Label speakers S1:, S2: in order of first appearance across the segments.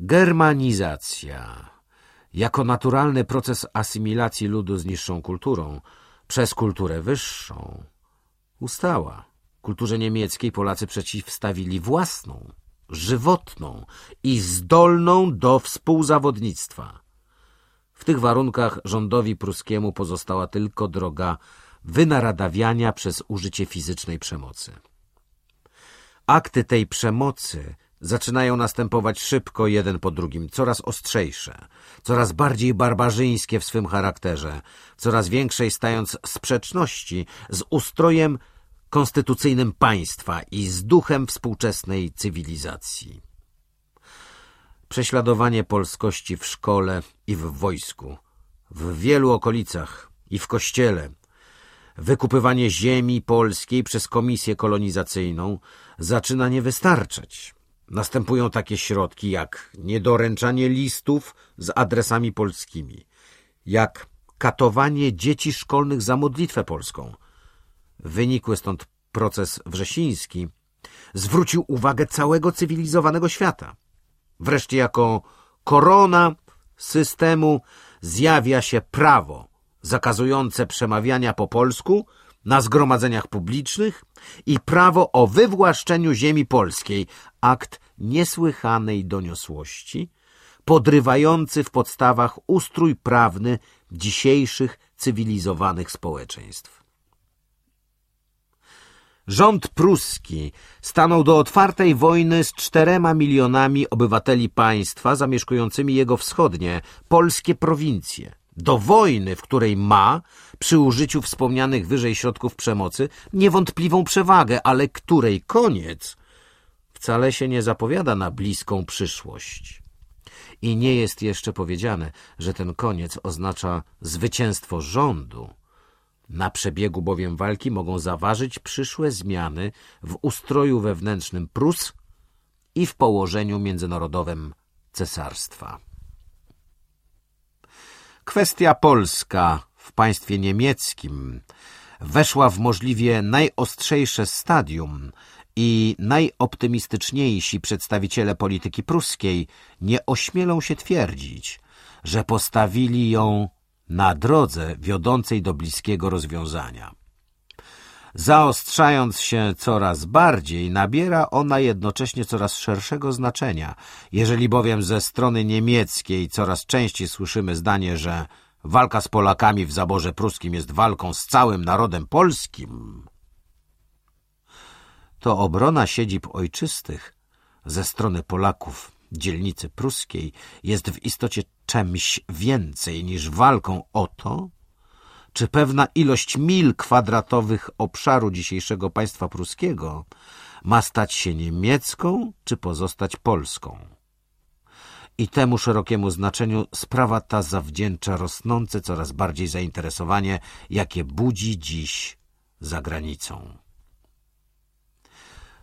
S1: Germanizacja jako naturalny proces asymilacji ludu z niższą kulturą przez kulturę wyższą ustała. Kulturze niemieckiej Polacy przeciwstawili własną, żywotną i zdolną do współzawodnictwa. W tych warunkach rządowi pruskiemu pozostała tylko droga wynaradawiania przez użycie fizycznej przemocy. Akty tej przemocy zaczynają następować szybko jeden po drugim, coraz ostrzejsze, coraz bardziej barbarzyńskie w swym charakterze, coraz większej stając sprzeczności z ustrojem konstytucyjnym państwa i z duchem współczesnej cywilizacji. Prześladowanie polskości w szkole i w wojsku, w wielu okolicach i w kościele, wykupywanie ziemi polskiej przez komisję kolonizacyjną zaczyna nie wystarczać. Następują takie środki jak niedoręczanie listów z adresami polskimi, jak katowanie dzieci szkolnych za modlitwę polską. Wynikły stąd proces wrzesiński zwrócił uwagę całego cywilizowanego świata. Wreszcie jako korona systemu zjawia się prawo zakazujące przemawiania po polsku na zgromadzeniach publicznych i prawo o wywłaszczeniu ziemi polskiej, akt niesłychanej doniosłości, podrywający w podstawach ustrój prawny dzisiejszych cywilizowanych społeczeństw. Rząd pruski stanął do otwartej wojny z czterema milionami obywateli państwa zamieszkującymi jego wschodnie, polskie prowincje – do wojny, w której ma, przy użyciu wspomnianych wyżej środków przemocy, niewątpliwą przewagę, ale której koniec wcale się nie zapowiada na bliską przyszłość. I nie jest jeszcze powiedziane, że ten koniec oznacza zwycięstwo rządu. Na przebiegu bowiem walki mogą zaważyć przyszłe zmiany w ustroju wewnętrznym Prus i w położeniu międzynarodowym cesarstwa. Kwestia polska w państwie niemieckim weszła w możliwie najostrzejsze stadium i najoptymistyczniejsi przedstawiciele polityki pruskiej nie ośmielą się twierdzić, że postawili ją na drodze wiodącej do bliskiego rozwiązania. Zaostrzając się coraz bardziej, nabiera ona jednocześnie coraz szerszego znaczenia. Jeżeli bowiem ze strony niemieckiej coraz częściej słyszymy zdanie, że walka z Polakami w zaborze pruskim jest walką z całym narodem polskim, to obrona siedzib ojczystych ze strony Polaków dzielnicy pruskiej jest w istocie czymś więcej niż walką o to, czy pewna ilość mil kwadratowych obszaru dzisiejszego państwa pruskiego ma stać się niemiecką, czy pozostać polską. I temu szerokiemu znaczeniu sprawa ta zawdzięcza rosnące coraz bardziej zainteresowanie, jakie budzi dziś za granicą.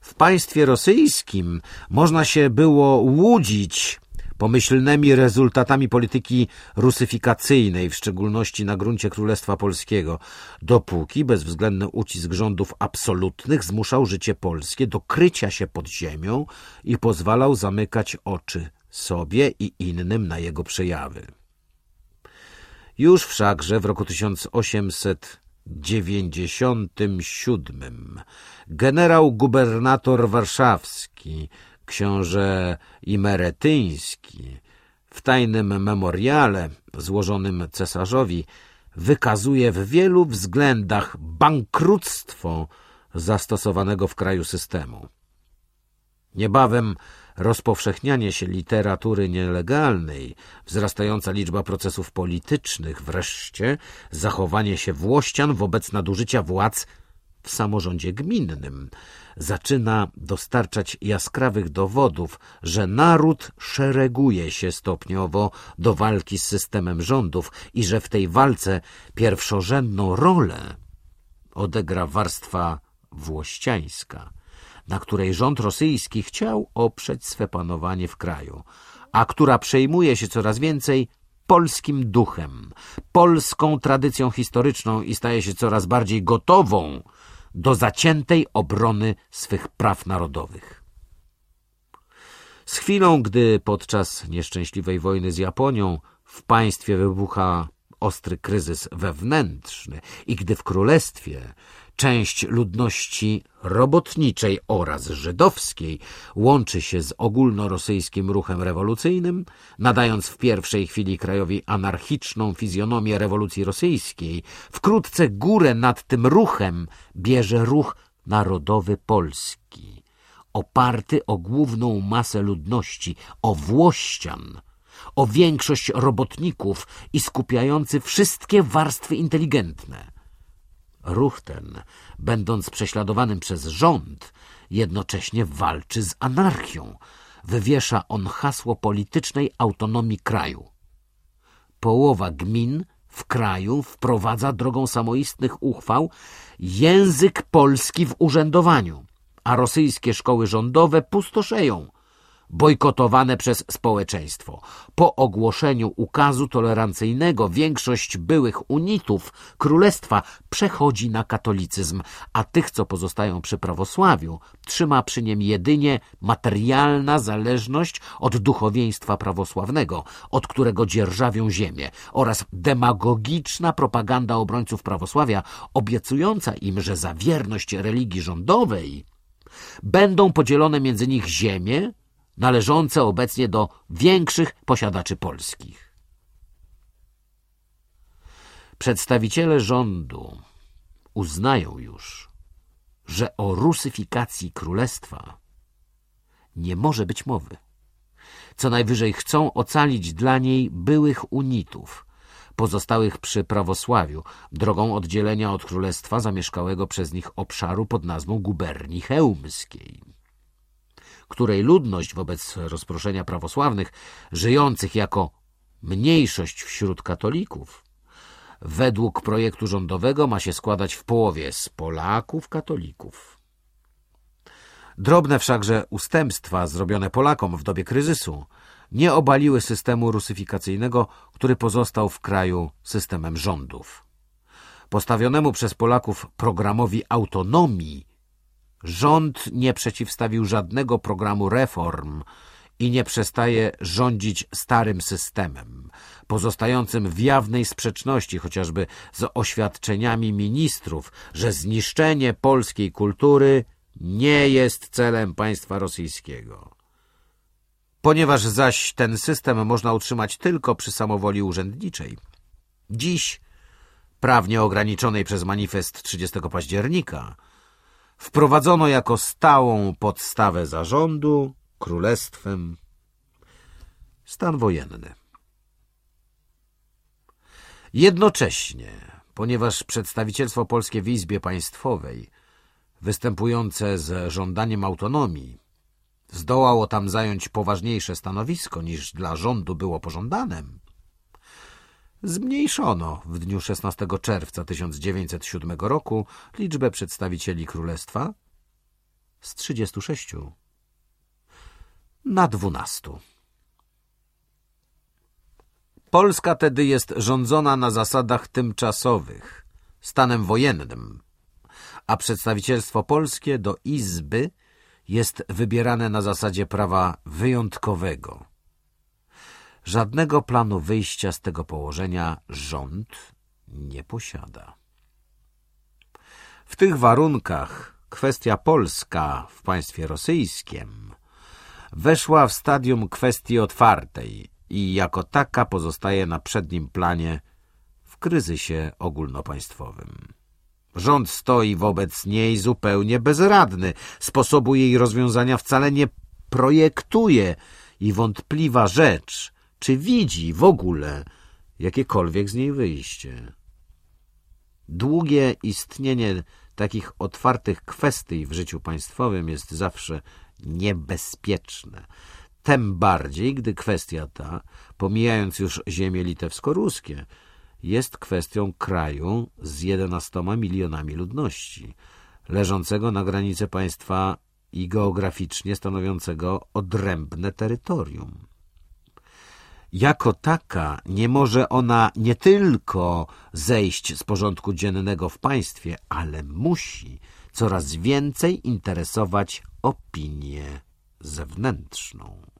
S1: W państwie rosyjskim można się było łudzić pomyślnymi rezultatami polityki rusyfikacyjnej, w szczególności na gruncie Królestwa Polskiego, dopóki bezwzględny ucisk rządów absolutnych zmuszał życie polskie do krycia się pod ziemią i pozwalał zamykać oczy sobie i innym na jego przejawy. Już wszakże w roku 1897 generał gubernator warszawski książę Imeretyński w tajnym memoriale złożonym cesarzowi wykazuje w wielu względach bankructwo zastosowanego w kraju systemu. Niebawem rozpowszechnianie się literatury nielegalnej, wzrastająca liczba procesów politycznych, wreszcie zachowanie się włościan wobec nadużycia władz w samorządzie gminnym, zaczyna dostarczać jaskrawych dowodów, że naród szereguje się stopniowo do walki z systemem rządów i że w tej walce pierwszorzędną rolę odegra warstwa włościańska, na której rząd rosyjski chciał oprzeć swe panowanie w kraju, a która przejmuje się coraz więcej polskim duchem, polską tradycją historyczną i staje się coraz bardziej gotową do zaciętej obrony swych praw narodowych. Z chwilą, gdy podczas nieszczęśliwej wojny z Japonią w państwie wybucha ostry kryzys wewnętrzny i gdy w królestwie część ludności robotniczej oraz żydowskiej łączy się z ogólnorosyjskim ruchem rewolucyjnym, nadając w pierwszej chwili krajowi anarchiczną fizjonomię rewolucji rosyjskiej, wkrótce górę nad tym ruchem bierze ruch narodowy polski, oparty o główną masę ludności, o Włościan, o większość robotników i skupiający wszystkie warstwy inteligentne. Ruch ten, będąc prześladowanym przez rząd, jednocześnie walczy z anarchią. Wywiesza on hasło politycznej autonomii kraju. Połowa gmin w kraju wprowadza drogą samoistnych uchwał język polski w urzędowaniu, a rosyjskie szkoły rządowe pustoszeją – bojkotowane przez społeczeństwo. Po ogłoszeniu ukazu tolerancyjnego większość byłych unitów królestwa przechodzi na katolicyzm, a tych, co pozostają przy prawosławiu, trzyma przy nim jedynie materialna zależność od duchowieństwa prawosławnego, od którego dzierżawią ziemię, oraz demagogiczna propaganda obrońców prawosławia, obiecująca im, że za wierność religii rządowej będą podzielone między nich ziemie, należące obecnie do większych posiadaczy polskich. Przedstawiciele rządu uznają już, że o rusyfikacji królestwa nie może być mowy. Co najwyżej chcą ocalić dla niej byłych unitów, pozostałych przy prawosławiu, drogą oddzielenia od królestwa zamieszkałego przez nich obszaru pod nazwą guberni chełmskiej której ludność wobec rozproszenia prawosławnych, żyjących jako mniejszość wśród katolików, według projektu rządowego ma się składać w połowie z Polaków katolików. Drobne wszakże ustępstwa zrobione Polakom w dobie kryzysu nie obaliły systemu rusyfikacyjnego, który pozostał w kraju systemem rządów. Postawionemu przez Polaków programowi autonomii Rząd nie przeciwstawił żadnego programu reform i nie przestaje rządzić starym systemem, pozostającym w jawnej sprzeczności chociażby z oświadczeniami ministrów, że zniszczenie polskiej kultury nie jest celem państwa rosyjskiego. Ponieważ zaś ten system można utrzymać tylko przy samowoli urzędniczej, dziś, prawnie ograniczonej przez manifest 30 października, wprowadzono jako stałą podstawę zarządu królestwem stan wojenny. Jednocześnie, ponieważ przedstawicielstwo polskie w Izbie Państwowej, występujące z żądaniem autonomii, zdołało tam zająć poważniejsze stanowisko niż dla rządu było pożądanem, Zmniejszono w dniu 16 czerwca 1907 roku liczbę przedstawicieli królestwa z 36 na 12. Polska tedy jest rządzona na zasadach tymczasowych, stanem wojennym, a przedstawicielstwo polskie do Izby jest wybierane na zasadzie prawa wyjątkowego – Żadnego planu wyjścia z tego położenia rząd nie posiada. W tych warunkach kwestia polska w państwie rosyjskim weszła w stadium kwestii otwartej i jako taka pozostaje na przednim planie w kryzysie ogólnopaństwowym. Rząd stoi wobec niej zupełnie bezradny, sposobu jej rozwiązania wcale nie projektuje i wątpliwa rzecz – czy widzi w ogóle jakiekolwiek z niej wyjście. Długie istnienie takich otwartych kwestii w życiu państwowym jest zawsze niebezpieczne. Tem bardziej, gdy kwestia ta, pomijając już ziemie litewsko-ruskie, jest kwestią kraju z jedenastoma milionami ludności, leżącego na granicy państwa i geograficznie stanowiącego odrębne terytorium. Jako taka nie może ona nie tylko zejść z porządku dziennego w państwie, ale musi coraz więcej interesować opinię zewnętrzną.